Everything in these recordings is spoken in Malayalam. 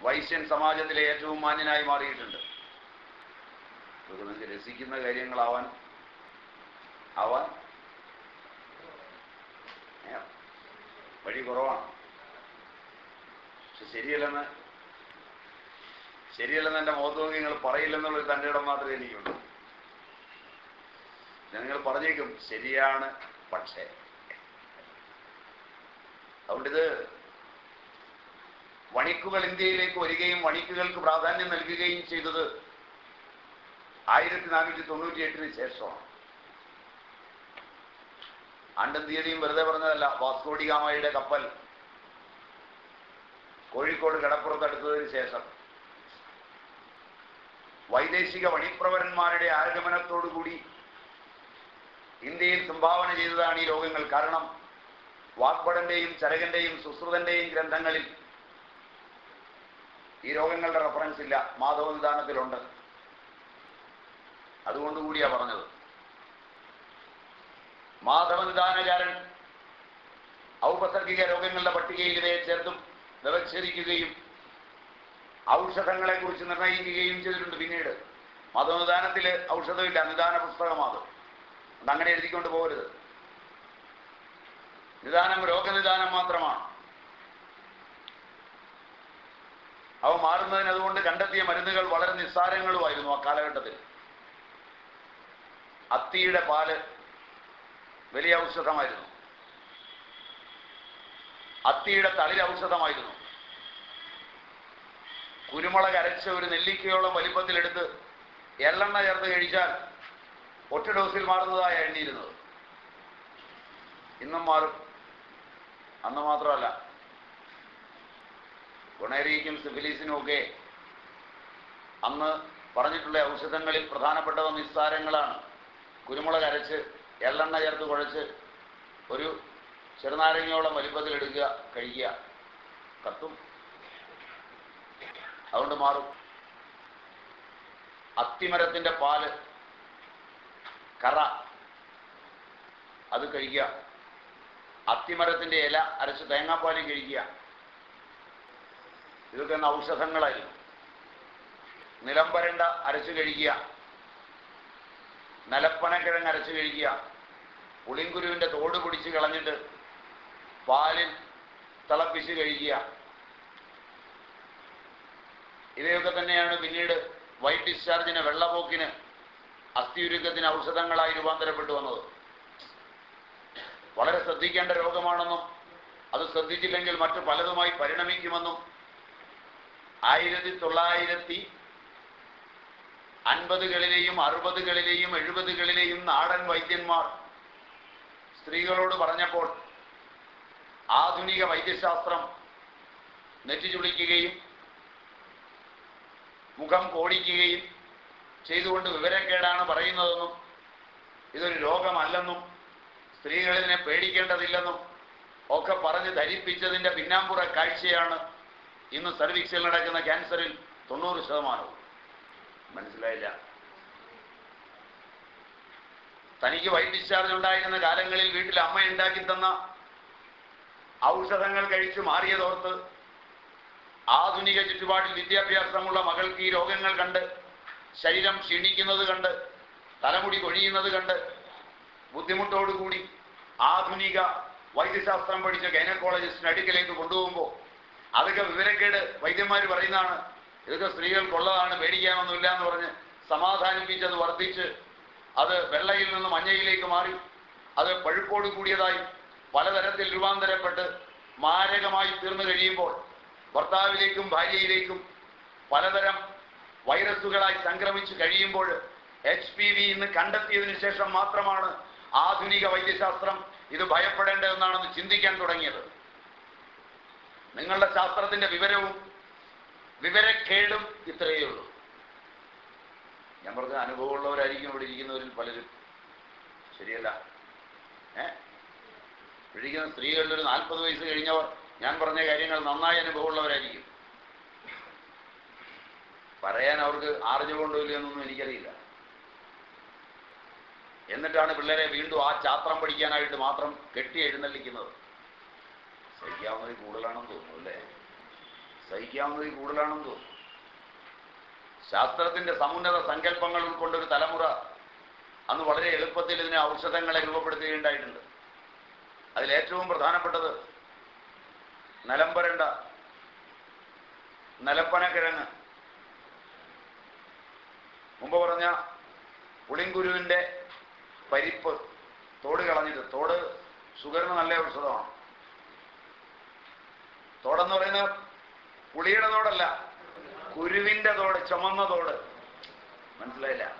വൈശ്യൻ സമാജത്തിലെ ഏറ്റവും മാന്യനായി മാറിയിട്ടുണ്ട്. ഇതൊക്കെ നിങ്ങൾക്ക് രസിക്കുന്ന കാര്യങ്ങളാവാൻ ആവാൻ വഴി കുറവാണ്. പക്ഷെ ശരിയല്ലെന്ന് ശരിയല്ലെന്ന് എന്റെ മുഖത്ത് നിങ്ങൾ പറയില്ലെന്നുള്ളൊരു തന്റെ ഇടം മാത്രമേ എനിക്കുള്ളൂ. നിങ്ങൾ പറഞ്ഞേക്കും ശരിയാണ് പക്ഷേ. അതുകൊണ്ടിത് വണിക്കുകൾ ഇന്ത്യയിലേക്ക് വരികയും വണിക്കുകൾക്ക് പ്രാധാന്യം നൽകുകയും ചെയ്തത് ആയിരത്തി നാനൂറ്റി തൊണ്ണൂറ്റി എട്ടിന് ശേഷമാണ്. ആണ്ടും തീയതിയും വെറുതെ പറഞ്ഞതല്ല വാസ്കോഡിഗാമയുടെ കപ്പൽ കോഴിക്കോട് കടപ്പുറത്തെടുത്തതിന് ശേഷം. വൈദേശിക വണിപ്രവരന്മാരുടെ ആഗമനത്തോടുകൂടി ഇന്ത്യയിൽ സംഭാവന ചെയ്തതാണ് ഈ രോഗങ്ങൾ കാരണം വാഗ്ഭടന്റെയും ചരകന്റെയും സുശ്രുതന്റെയും ഗ്രന്ഥങ്ങളിൽ ഈ രോഗങ്ങളുടെ റെഫറൻസ് ഇല്ല. മാധവ നിദാനത്തിലുണ്ട്. അതുകൊണ്ടുകൂടിയാ പറഞ്ഞത്. മാധവ നിദാനകാരൻ ഔപസർഗിക രോഗങ്ങളുടെ പട്ടികയിൽ ഇവയെ ചേർത്തും വ്യവച്ഛേദിക്കുകയും ഔഷധങ്ങളെ കുറിച്ച് നിർണയിക്കുകയും ചെയ്തിട്ടുണ്ട് പിന്നീട്. മതനിദാനത്തിൽ ഔഷധമില്ല. നിദാന പുസ്തകമാണ് അത് അങ്ങനെ എഴുതിക്കൊണ്ട് പോകരുത്. നിദാനം രോഗനിദാനം മാത്രമാണ്. അവ മാറുന്നതിന് അതുകൊണ്ട് കണ്ടെത്തിയ മരുന്നുകൾ വളരെ നിസ്സാരങ്ങളുമായിരുന്നു ആ കാലഘട്ടത്തിൽ. അത്തിയുടെ പാൽ വലിയ ഔഷധമായിരുന്നു. അത്തിയുടെ തളിര് ഔഷധമായിരുന്നു. കുരുമുളക് അരച്ച ഒരു നെല്ലിക്കയോളം വലിപ്പത്തിലെടുത്ത് എള്ളെണ്ണ ചേർത്ത് കഴിച്ചാൽ ഒറ്റ ഡോസിൽ മാറുന്നതായ എണ്ണിയിരുന്നത് ഇന്നും മാറും. അന്ന് മാത്രമല്ല. ഗുണേറിയയ്ക്കും സിഫിലീസിനും ഒക്കെ അന്ന് പറഞ്ഞിട്ടുള്ള ഔഷധങ്ങളിൽ പ്രധാനപ്പെട്ടവ നിസ്സാരങ്ങളാണ്. കുരുമുളക് അരച്ച് എള്ളെണ്ണ ചേർത്ത് കുഴച്ച് ഒരു ചെറുനാരങ്ങയോളം വലിപ്പത്തിലെടുക്കുക കഴിക്കുക. കത്തും. അതുകൊണ്ട് മാറും. അത്തിമരത്തിന്റെ പാൽ കറ അത് കഴിക്കുക. അത്തിമരത്തിന്റെ ഇല അരച്ച് തേങ്ങാപ്പാലും കഴിക്കുക. ഇതൊക്കെ തന്നെ ഔഷധങ്ങളായി നിലംപരണ്ട അരച്ചു കഴിക്കുക. നിലപ്പനക്കിഴങ്ങ് അരച്ചു കഴിക്കുക. പുളിങ്കുരുവിന്റെ തോട് പിടിച്ച് കളഞ്ഞിട്ട് പാലിൽ തിളപ്പിച്ച് കഴിക്കുക. ഇവയൊക്കെ തന്നെയാണ് പിന്നീട് വൈറ്റ് ഡിസ്ചാർജിന് വെള്ളപോക്കിന് അസ്ഥിയുരുക്കത്തിന് ഔഷധങ്ങളായി രൂപാന്തരപ്പെട്ടു വന്നത്. വളരെ ശ്രദ്ധിക്കേണ്ട രോഗമാണെന്നും അത് ശ്രദ്ധിച്ചില്ലെങ്കിൽ മറ്റു പലതുമായി പരിണമിക്കുമെന്നും ആയിരത്തി തൊള്ളായിരത്തി അൻപതുകളിലെയും അറുപതുകളിലെയും എഴുപതുകളിലെയും നാടൻ വൈദ്യന്മാർ സ്ത്രീകളോട് പറഞ്ഞപ്പോൾ ആധുനിക വൈദ്യശാസ്ത്രം നെറ്റിച്ചുളിക്കുകയും മുഖം കോടിക്കുകയും ചെയ്തുകൊണ്ട് വിവരക്കേടാണ് പറയുന്നതെന്നും ഇതൊരു രോഗമല്ലെന്നും സ്ത്രീകളിതിനെ പേടിക്കേണ്ടതില്ലെന്നും ഒക്കെ പറഞ്ഞ് ധരിപ്പിച്ചതിന്റെ പിന്നാമ്പുറ കാഴ്ചയാണ് ഇന്ന് സർവീക്സിൽ നടക്കുന്ന ക്യാൻസറിൽ തൊണ്ണൂറ് ശതമാനവും. മനസ്സിലായില്ല. തനിക്ക് വൈറ്റ് ഡിസ്ചാർജ് ഉണ്ടായിരുന്ന കാലങ്ങളിൽ വീട്ടിൽ അമ്മ ഉണ്ടാക്കി തന്ന ഔഷധങ്ങൾ കഴിച്ചു മാറിയതോർത്ത് ആധുനിക ചുറ്റുപാടിൽ വിദ്യാഭ്യാസമുള്ള മകൾക്ക് ഈ രോഗങ്ങൾ കണ്ട് ശരീരം ക്ഷീണിക്കുന്നത് കണ്ട് തലമുടി കൊഴിയുന്നത് കണ്ട് ബുദ്ധിമുട്ടോടുകൂടി ആധുനിക വൈദ്യശാസ്ത്രം പഠിച്ച ഗൈനക്കോളജിസ്റ്റിന് അടുക്കലേക്ക് കൊണ്ടുപോകുമ്പോൾ അതൊക്കെ വിവരക്കേട് വൈദ്യന്മാർ പറയുന്നതാണ്. ഇതൊക്കെ സ്ത്രീകൾക്കുള്ളതാണ് പേടിക്കാനൊന്നുമില്ല എന്ന് പറഞ്ഞ് സമാധാനിപ്പിച്ച് അത് വർദ്ധിച്ച് അത് വെള്ളയിൽ നിന്ന് മഞ്ഞയിലേക്ക് മാറി. അത് പഴുപ്പോട് കൂടിയതായി പലതരത്തിൽ രൂപാന്തരപ്പെട്ട് മാരകമായി തീർന്നു കഴിയുമ്പോൾ ഭർത്താവിലേക്കും ഭാര്യയിലേക്കും പലതരം വൈറസുകളായി സംക്രമിച്ചു കഴിയുമ്പോൾ എച്ച് പി വി ഇന്ന് കണ്ടെത്തിയതിനു ശേഷം മാത്രമാണ് ആധുനിക വൈദ്യശാസ്ത്രം ഇത് ഭയപ്പെടേണ്ടതെന്നാണെന്ന് ചിന്തിക്കാൻ തുടങ്ങിയത്. നിങ്ങളുടെ ശാസ്ത്രത്തിന്റെ വിവരവും വിവരക്കേടും ഇത്രയേ ഉള്ളൂ ഞാൻ പറഞ്ഞ അനുഭവമുള്ളവരായിരിക്കും ഇവിടെ ഇരിക്കുന്നവരിൽ പലരും. ശരിയല്ല. ഏ? ഇരിക്കുന്ന സ്ത്രീകളിൽ ഒരു നാൽപ്പത് വയസ്സ് കഴിഞ്ഞവർ ഞാൻ പറഞ്ഞ കാര്യങ്ങൾ നന്നായി അനുഭവമുള്ളവരായിരിക്കും. പറയാൻ അവർക്ക് ആർജവുണ്ടോ ഇല്ലയെന്നൊന്നും എനിക്കറിയില്ല. എന്നിട്ടാണ് പിള്ളേരെ വീണ്ടും ആ ചാത്രം പഠിക്കാനായിട്ട് മാത്രം കെട്ടി എഴുന്നള്ളിക്കുന്നത്. സഹിക്കാവുന്നതിൽ കൂടുതലാണെന്ന് തോന്നുന്നു അല്ലേ? സഹിക്കാവുന്നതിൽ കൂടുതലാണെന്ന് തോന്നുന്നു. ശാസ്ത്രത്തിന്റെ സമുന്നത സങ്കല്പങ്ങൾ ഉൾക്കൊണ്ടൊരു തലമുറ അന്ന് വളരെ എളുപ്പത്തിൽ ഇതിനെ ഔഷധങ്ങളെ രൂപപ്പെടുത്തുകയുണ്ടായിട്ടുണ്ട്. അതിലേറ്റവും പ്രധാനപ്പെട്ടത് നിലമ്പരണ്ട നിലപ്പനക്കിഴങ്ങ്. മുമ്പ് പറഞ്ഞ പുളിങ്കുരുവിന്റെ പരിപ്പ് തോട് കളഞ്ഞിട്ട് തോട് ഷുഗറിന് നല്ല ഔഷധമാണ്. തോടെന്ന് പറയുന്ന പുളിയുടെ തോടല്ല കുരുവിന്റെ തോട് ചുമന്ന തോട്. മനസ്സിലായില്ല?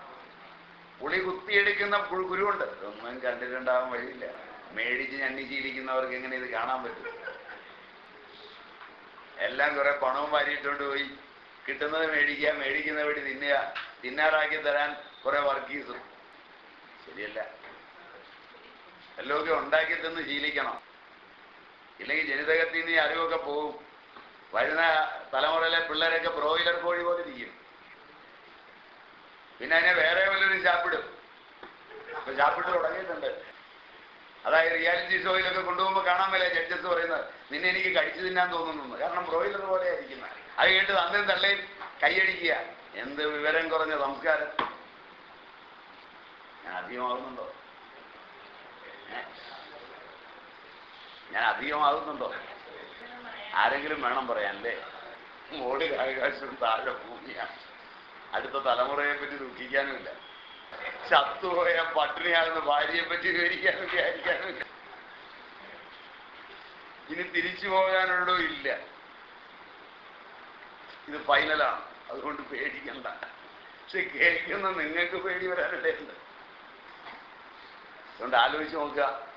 പുളി കുത്തിയെടുക്കുന്ന കുരുവുണ്ട്. ഒന്നും കണ്ടിട്ടുണ്ടാവാൻ വഴിയില്ല. മേടിച്ച് ഞണ്ണിച്ചിരിക്കുന്നവർക്ക് എങ്ങനെ ഇത് കാണാൻ പറ്റും? എല്ലാം കുറെ പണവും വാരിയിട്ടുകൊണ്ട് പോയി. കിട്ടുന്നത് മേടിക്കുക മേടിക്കുന്ന വഴി തിന്നുക തിന്നാറാക്കി തരാൻ കുറെ വർക്കീസും ശരിയല്ല. എല്ലൊക്കെ ഉണ്ടാക്കി തന്ന് ശീലിക്കണം. ഇല്ലെങ്കിൽ ജനിതകത്തിൽ നിന്ന് അറിവൊക്കെ പോകും വരുന്ന തലമുറയിലെ പിള്ളേരൊക്കെ ബ്രോയിലർ കോഴി പോലെ ഇരിക്കും. പിന്നെ അതിനെ വേറെ വല്ലൊരു ചാപ്പിടും. ഇപ്പൊ ചാപ്പിട്ട് തുടങ്ങിയിട്ടുണ്ട്. അതായത് റിയാലിറ്റി ഷോയിലൊക്കെ കൊണ്ടുപോകുമ്പോൾ കാണാൻ മേലെ ജഡ്ജസ് പറയുന്നത് നിന്നെ എനിക്ക് കഴിച്ചു തിന്നാൻ തോന്നുന്നു. കാരണം ബ്രോയിലർ പോലെ ആയിരിക്കുന്ന. അത് കേട്ട് തന്നെ തള്ളയും കൈയടിക്കുക. എന്ത് വിവരം കുറഞ്ഞ സംസ്കാരം? ഞാൻ അധികമാകുന്നുണ്ടോ? ഞാൻ അധികമാകുന്നുണ്ടോ ആരെങ്കിലും വേണം പറയാനല്ലേ? മോളിൽ ആകാശം താഴെ ഭൂമിയാണ് അടുത്ത തലമുറയെ പറ്റി ദുഃഖിക്കാനുമില്ല. ചത്തുപോയ പട്ടിണിയാകുന്ന ഭാര്യയെ പറ്റി വിവരിക്കാനും വിചാരിക്കാനുമില്ല. ഇനി തിരിച്ചു പോകാനുള്ളൂ ഇല്ല. ഇത് ഫൈനലാണ് അതുകൊണ്ട് പേടിക്കണ്ട. പക്ഷെ കേൾക്കുന്ന നിങ്ങൾക്ക് പേടി വരാനിടയുണ്ട് അതുകൊണ്ട് ആലോചിച്ച് നോക്കുക.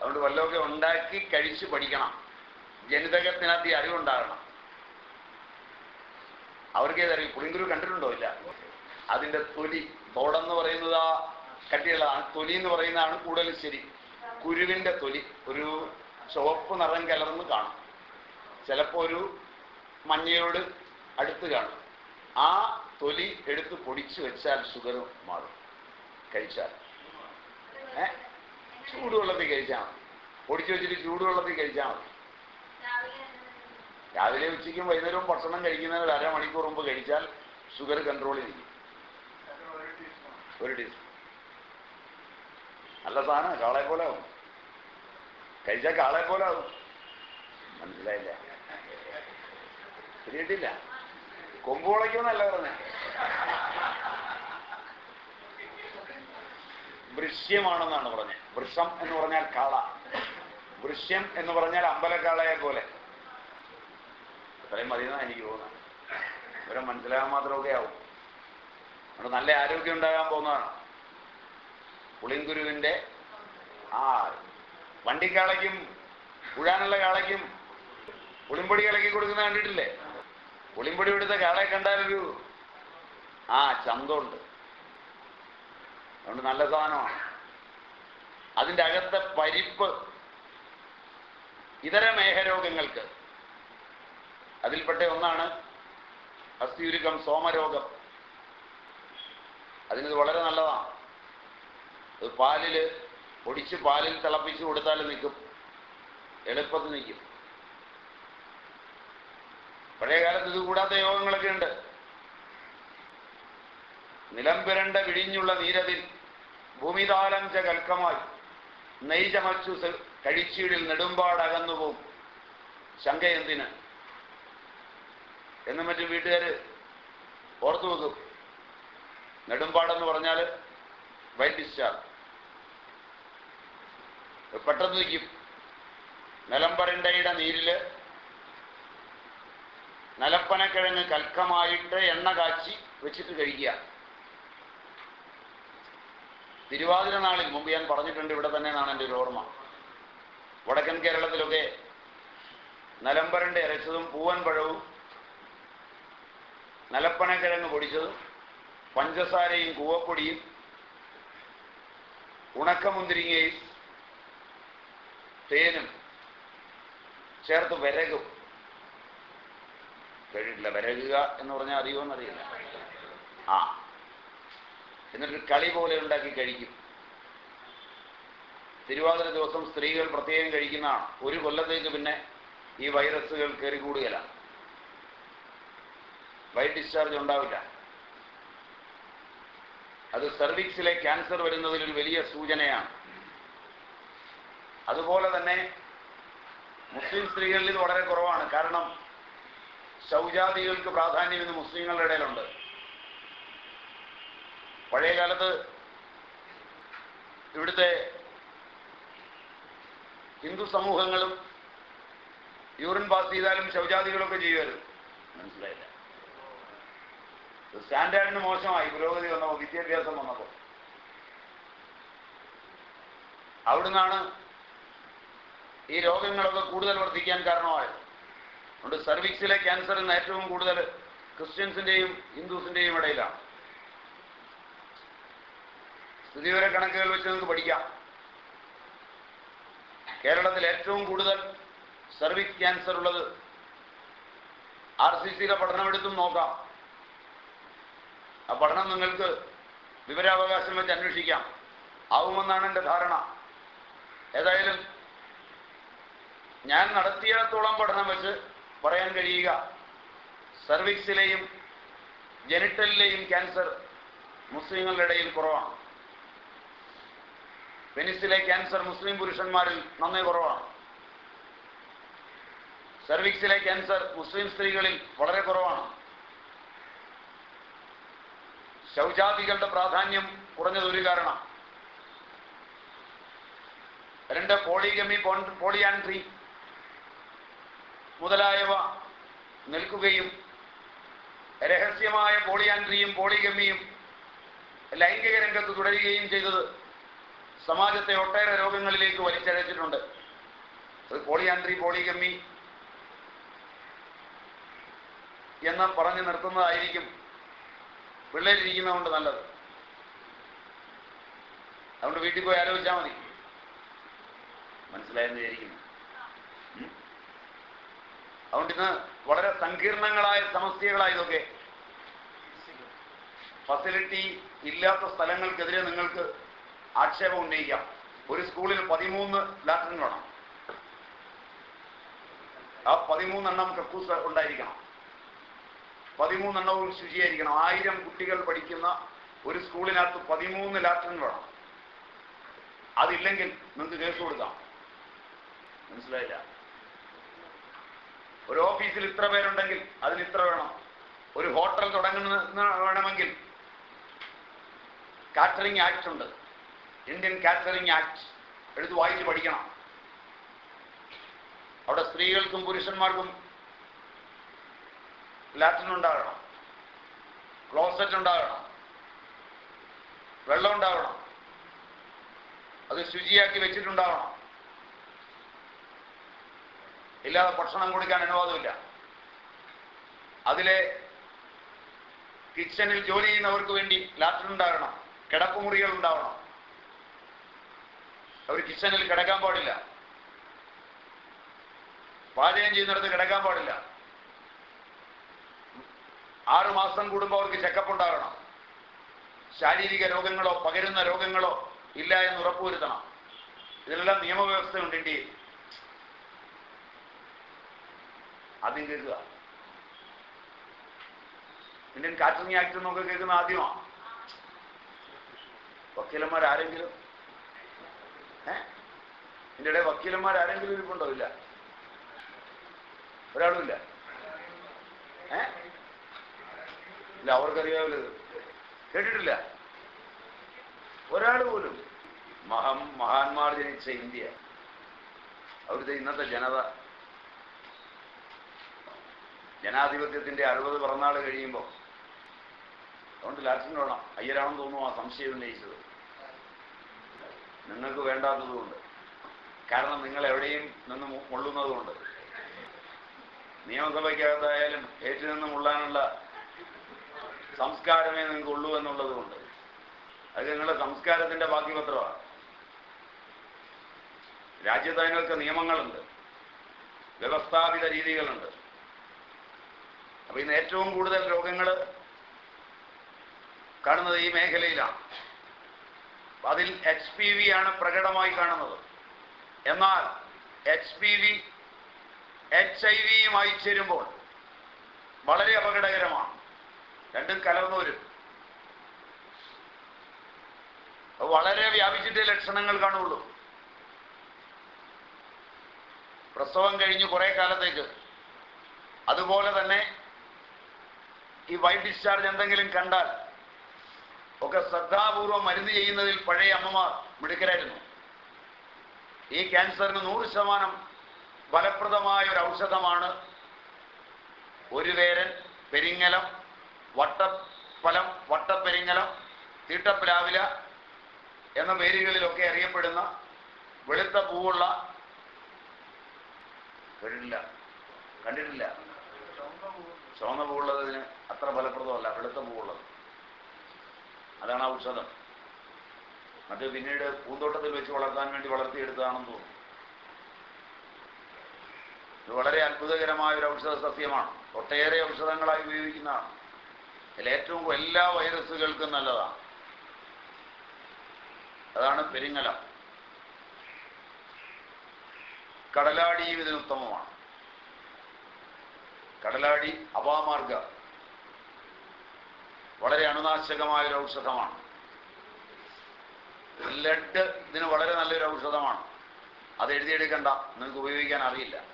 അതുകൊണ്ട് വല്ലതൊക്കെ ഉണ്ടാക്കി കഴിച്ച് പഠിക്കണം. ജനിതകത്തിനകത്ത് ഈ അറിവുണ്ടാകണം. അവർക്ക് ഏതറിയും പുളിങ്കുരു കണ്ടിട്ടുണ്ടോ ഇല്ല? അതിന്റെ തൊലി തോടെന്ന് പറയുന്നത് ആ കട്ടിയുള്ളതാണ്. തൊലി എന്ന് പറയുന്നതാണ് കൂടുതൽ ശരി. കുരുവിന്റെ തൊലി ഒരു ചുവപ്പ് നിറം കലർന്ന് കാണും. ചിലപ്പോൾ ഒരു മഞ്ഞയോട് അടുത്ത് കാണും. ആ തൊലി എടുത്ത് പൊടിച്ചു വെച്ചാൽ ഷുഗർ മാറും കഴിച്ചാൽ. ഏ? ചൂടുവെള്ളത്തിൽ കഴിച്ചാൽ മതി. പൊടിച്ചു വെച്ചിട്ട് ചൂടുവെള്ളത്തിൽ കഴിച്ചാൽ മതി. രാവിലെ ഉച്ചയ്ക്കും വൈകുന്നേരവും ഭക്ഷണം കഴിക്കുന്നതിന് അരമണിക്കൂർ മുമ്പ് കഴിച്ചാൽ ഷുഗർ കൺട്രോൾ ഇരിക്കും. ഒരു ടീസ്പൂൺ. നല്ല സാധനം കാളെ പോലെ ആവും. കഴിച്ചാൽ കാളെ പോലെ ആവും. മനസ്സിലായില്ല? ശരിയിട്ടില്ല കൊമ്പുളയ്ക്കൊന്നല്ല പറഞ്ഞ. വൃശ്യമാണെന്നാണ് പറഞ്ഞത്. വൃഷം എന്ന് പറഞ്ഞാൽ കാള. വൃശ്യം എന്ന് പറഞ്ഞാൽ അമ്പലക്കാളയെ പോലെ. അത്രയും മതിയെന്നാണ് എനിക്ക് തോന്നുന്നത്. ഇവരെ മനസ്സിലാകാൻ മാത്രമൊക്കെ ആവും. നമ്മുടെ നല്ല ആരോഗ്യം ഉണ്ടാകാൻ പോകുന്നതാണ്. പുളിങ്കുരുവിന്റെ ആ വണ്ടിക്കാളയ്ക്കും പുഴാനുള്ള കാളയ്ക്കും പുളിമ്പൊടി കലക്കി കൊടുക്കുന്ന കണ്ടിട്ടില്ലേ? പുളിമ്പൊടി എടുത്ത കാളയെ കണ്ടാലൊരു ആ ചന്തമുണ്ട്. അതുകൊണ്ട് നല്ല സാധനമാണ്. അതിന്റെ അകത്തെ പരിപ്പ് ഇതര മേഘരോഗങ്ങൾക്ക്. അതിൽപ്പെട്ട ഒന്നാണ് അസ്ഥിയുരുക്കം സോമരോഗം. അതിനത് വളരെ നല്ലതാണ്. അത് പാലിൽ പൊടിച്ച് പാലിൽ തിളപ്പിച്ച് കൊടുത്താൽ നിൽക്കും. എളുപ്പത്തിൽ നിൽക്കും. പഴയ കാലത്ത് ഇത് കൂടാത്ത യോഗങ്ങളൊക്കെ ഉണ്ട്. നിലം പുരണ്ട വിഴിഞ്ഞുള്ള നീരതിൽ ഭൂമിതാലഞ്ച കൽക്കമായി നെയ്ചമച്ചു കഴിച്ചീടിൽ നെടുമ്പാടകന്നു പോകും ശങ്ക എന്തിന് എന്നും മറ്റും വീട്ടുകാർ ഓർത്തു വെക്കും. നെടുമ്പാടെന്ന് പറഞ്ഞാൽ വൈറ്റ് പെട്ടെന്ന് നിൽക്കും നിലമ്പരണ്ടയുടെ നീരിൽ നിലപ്പനക്കിഴങ്ങ് കൽക്കമായിട്ട് എണ്ണ കാച്ചി വെച്ചിട്ട് കഴിക്കുക. തിരുവാതിര നാളിൽ മുമ്പ് ഞാൻ പറഞ്ഞിട്ടുണ്ട് ഇവിടെ തന്നെ എന്നാണ് എന്റെ ഒരു ഓർമ്മ. വടക്കൻ കേരളത്തിലൊക്കെ നിലമ്പരണ്ട അരച്ചതും പൂവൻ പഴവും നിലപ്പനക്കിഴങ്ങ് പൊടിച്ചതും പഞ്ചസാരയും കൂവപ്പൊടിയും ഉണക്കമുന്തിരിങ്ങയും തേനും ചേർത്ത് വിരകും. കേട്ടിട്ടില്ല വിരകുക എന്ന് പറഞ്ഞാൽ അറിയുമെന്നറിയില്ല ആ. എന്നിട്ട് കളി പോലെ ഉണ്ടാക്കി കഴിക്കും. തിരുവാതിര ദിവസം സ്ത്രീകൾ പ്രത്യേകം കഴിക്കുന്നതാണ്. ഒരു കൊല്ലത്തേക്ക് പിന്നെ ഈ വൈറസുകൾ കയറി കൂടുകയില്ല. വൈറ്റ് ഡിസ്ചാർജ് ഉണ്ടാവില്ല. അത് സെർവിക്സിലെ ക്യാൻസർ വരുന്നതിലൊരു വലിയ സൂചനയാണ്. അതുപോലെ തന്നെ മുസ്ലിം സ്ത്രീകളിൽ വളരെ കുറവാണ്. കാരണം ശൗചാദികൾക്ക് പ്രാധാന്യം ഇന്ന് മുസ്ലിങ്ങളുടെ ഇടയിലുണ്ട്. പഴയ കാലത്ത് ഇവിടുത്തെ ഹിന്ദു സമൂഹങ്ങളും യൂറിൻ പാസ് ചെയ്താലും ശൗചാദികളൊക്കെ ചെയ്യുമായിരുന്നു. മനസ്സിലായില്ല. സ്റ്റാൻഡേർഡിന് മോശമായി. പുരോഗതി വന്നപ്പോൾ വിദ്യാഭ്യാസം വന്നപ്പോൾ. അവിടുന്നാണ് ഈ രോഗങ്ങളൊക്കെ കൂടുതൽ വർദ്ധിക്കാൻ കാരണമായത്. അതുകൊണ്ട് സർവീക്സിലെ ക്യാൻസർ ഏറ്റവും കൂടുതൽ ക്രിസ്ത്യൻസിന്റെയും ഹിന്ദുസിന്റെയും ഇടയിലാണ്. സ്ഥിതിവിവര കണക്കുകൾ വെച്ച് നമുക്ക് പഠിക്കാം. കേരളത്തിൽ ഏറ്റവും കൂടുതൽ സർവിക് ക്യാൻസർ ഉള്ളത് ആർ സി സിയിലെ പഠനമെടുത്തും നോക്കാം. ആ പഠനം നിങ്ങൾക്ക് വിവരാവകാശം വെച്ച് അന്വേഷിക്കാം. ആവുമെന്നാണ് എന്റെ ധാരണ. ഏതായാലും ഞാൻ നടത്തിയിടത്തോളം പഠനം വെച്ച് പറയാൻ കഴിയുക. സർവീസിലെയും ജനിറ്റലിലെയും ക്യാൻസർ മുസ്ലിങ്ങളുടെ ഇടയിൽ കുറവാണ്. പെനിസിലെ ക്യാൻസർ മുസ്ലിം പുരുഷന്മാരിൽ നന്നേ കുറവാണ്. സെർവിക്സിലെ ക്യാൻസർ മുസ്ലിം സ്ത്രീകളിൽ വളരെ കുറവാണ്. ശൗചാദികളുടെ പ്രാധാന്യം കുറഞ്ഞത് ഒരു കാരണം. രണ്ട് പോളിഗമി പോളിയാൻട്രി മുതലായവ നിൽക്കുകയും രഹസ്യമായ പോളിയാൻട്രിയും പോളിഗമിയും ലൈംഗിക രംഗത്ത് തുടരുകയും ചെയ്തത് സമാജത്തെ ഒട്ടേറെ രോഗങ്ങളിലേക്ക് വലിച്ചഴച്ചിട്ടുണ്ട്. അത് പോളിയാൻട്രി പോളിഗമി എന്ന് പറഞ്ഞു നിർത്തുന്നതായിരിക്കും പിള്ളേരിരിക്കുന്നതുകൊണ്ട് നല്ലത്. അതുകൊണ്ട് വീട്ടിൽ പോയി ആലോചിച്ചാൽ മതി. മനസ്സിലായെന്ന് വിചാരിക്കുന്നു? അതുകൊണ്ട് ഇന്ന് വളരെ സങ്കീർണങ്ങളായ സമസ്യകളായ ഇതൊക്കെ. ഫെസിലിറ്റി ഇല്ലാത്ത സ്ഥലങ്ങൾക്കെതിരെ നിങ്ങൾക്ക് ആക്ഷേപം ഉന്നയിക്കാം. ഒരു സ്കൂളിൽ പതിമൂന്ന് ലാട്രിൻ വേണം ആ പതിമൂന്നെണ്ണം കക്കൂസ് ഉണ്ടായിരിക്കണം. പതിമൂന്നെണ്ണവും ശുചിയായിരിക്കണം. ആയിരം കുട്ടികൾ പഠിക്കുന്ന ഒരു സ്കൂളിനകത്ത് പതിമൂന്ന് ലാട്രിൻ വേണം അതില്ലെങ്കിൽ നിങ്ങൾക്ക് കേസ് കൊടുക്കാം. മനസ്സിലായില്ല? ഒരു ഓഫീസിൽ ഇത്ര പേരുണ്ടെങ്കിൽ അതിന് ഇത്ര വേണം. ഒരു ഹോട്ടൽ തുടങ്ങുന്ന വേണമെങ്കിൽ കാറ്ററിംഗ് ആക്ട് ഉണ്ട്. ഇന്ത്യൻ കാറ്ററിംഗ് ആക്ട് എടുത്ത് വായിച്ച് പഠിക്കണം. അവിടെ സ്ത്രീകൾക്കും പുരുഷന്മാർക്കും ലാറ്റിൻ ഉണ്ടാകണം. ക്ലോസറ്റ് ഉണ്ടാകണം. വെള്ളം ഉണ്ടാകണം. അത് ശുചിയാക്കി വെച്ചിട്ടുണ്ടാവണം ഇല്ലാതെ ഭക്ഷണം കൊടുക്കാൻ അനുവാദമില്ല. അതിലെ കിച്ചണിൽ ജോലി ചെയ്യുന്നവർക്ക് വേണ്ടി ലാറ്റിൻ ഉണ്ടാകണം. കിടപ്പുമുറികൾ ഉണ്ടാവണം അവർ കിച്ചണിൽ കിടക്കാൻ പാടില്ല. പാചകം ചെയ്യുന്നിടത്ത് കിടക്കാൻ പാടില്ല. ആറു മാസം കൂടുമ്പോൾ അവർക്ക് ചെക്കപ്പ് ഉണ്ടാകണം. ശാരീരിക രോഗങ്ങളോ പകരുന്ന രോഗങ്ങളോ ഇല്ല എന്ന് ഉറപ്പുവരുത്തണം. ഇതിലെല്ലാം നിയമവ്യവസ്ഥയുണ്ട് ഇന്ത്യയിൽ. ആദ്യം കേൾക്കുക. ഇന്ത്യൻ കാറ്ററിംഗ് ആക്ട് എന്നൊക്കെ കേൾക്കുന്ന ആദ്യമാണ് വക്കീലന്മാർ ആരെങ്കിലും ഏ? ഇതിന്റെ ഇടയിൽ വക്കീലന്മാർ ആരെങ്കിലും ഇരിപ്പുണ്ടോ ഇല്ല. ഒരാളും ഇല്ല. ഏ? ഇല്ല അവർക്കറിയാവില്ല കേട്ടിട്ടില്ല? ഒരാൾ പോലും. മഹം മഹാന്മാർ ജനിച്ച ഇന്ത്യ. അവിടുത്തെ ഇന്നത്തെ ജനത. ജനാധിപത്യത്തിന്റെ അറുപത് പിറന്നാൾ കഴിയുമ്പോൾ അതുകൊണ്ട് ലാറ്റിനോടാം അയ്യരാണെന്ന് തോന്നുന്നു ആ സംശയം ഉന്നയിച്ചത്. നിങ്ങൾക്ക് വേണ്ടാത്തതുകൊണ്ട് കാരണം നിങ്ങൾ എവിടെയും നിന്ന് മുള്ളുന്നതുകൊണ്ട് നിയമസഭയ്ക്കകത്തായാലും ഏറ്റു നിന്ന് മുള്ളാനുള്ള സംസ്കാരമേ നിങ്ങൾക്ക് ഉള്ളൂ എന്നുള്ളത് കൊണ്ട് അത് നിങ്ങളുടെ സംസ്കാരത്തിന്റെ ബാക്കി പത്രമാണ് രാജ്യത്ത് അതിനൊക്കെ നിയമങ്ങളുണ്ട്. വ്യവസ്ഥാപിത രീതികളുണ്ട്. അപ്പൊ ഇന്ന് ഏറ്റവും കൂടുതൽ രോഗങ്ങൾ കാണുന്നത് ഈ മേഖലയിലാണ്. അതിൽ എച്ച് പി വി ആണ് പ്രകടമായി കാണുന്നത്. എന്നാൽ H P V H I വിയുമായി ചേരുമ്പോൾ വളരെ അപകടകരമാണ്. രണ്ടും കലർന്നു വരും. വളരെ വ്യാപിച്ചിട്ടേ ലക്ഷണങ്ങൾ കാണുള്ളൂ. പ്രസവം കഴിഞ്ഞ് കുറെ കാലത്തേക്ക് അതുപോലെ തന്നെ ഈ വൈറ്റ് ഡിസ്ചാർജ് എന്തെങ്കിലും കണ്ടാൽ ഒക്കെ ശ്രദ്ധാപൂർവം മരുന്ന് ചെയ്യുന്നതിൽ പഴയ അമ്മമാർ മിടുക്കരായിരുന്നു. ഈ ക്യാൻസറിന് നൂറ് ശതമാനം ഫലപ്രദമായ ഒരു ഔഷധമാണ് ഒരു വേരൻ പെരിങ്ങലം വട്ടഫലം വട്ടപ്പെരിങ്ങലം തീട്ടപ്ലാവില എന്ന പേരുകളിലൊക്കെ അറിയപ്പെടുന്ന വെളുത്ത പൂവുള്ള കേട്ടിട്ടില്ല. കണ്ടിട്ടില്ല. ചുവന്ന പൂവുള്ളതിന് അത്ര ഫലപ്രദമല്ല. വെളുത്ത പൂവുള്ളത്. അതാണ് ഔഷധം അത് പിന്നീട് പൂന്തോട്ടത്തിൽ വെച്ച് വളർത്താൻ വേണ്ടി വളർത്തിയെടുത്തതാണെന്ന് തോന്നുന്നു. ഇത് വളരെ അത്ഭുതകരമായ ഒരു ഔഷധ സസ്യമാണ്. ഒട്ടേറെ ഔഷധങ്ങളായി ഉപയോഗിക്കുന്നതാണ്. ഇതിൽ ഏറ്റവും എല്ലാ വൈറസുകൾക്കും നല്ലതാണ്. അതാണ് പെരിങ്ങല. കടലാടിയും ഇതിന് ഉത്തമമാണ്. കടലാടി അപാമാർഗ. വളരെ അണുനാശകമായ ഒരു ഔഷധമാണ്. ലഡ് ഇതിന് വളരെ നല്ലൊരു ഔഷധമാണ്. അത് എഴുതിയെടുക്കണ്ട നിങ്ങൾക്ക് ഉപയോഗിക്കാൻ അറിയില്ല.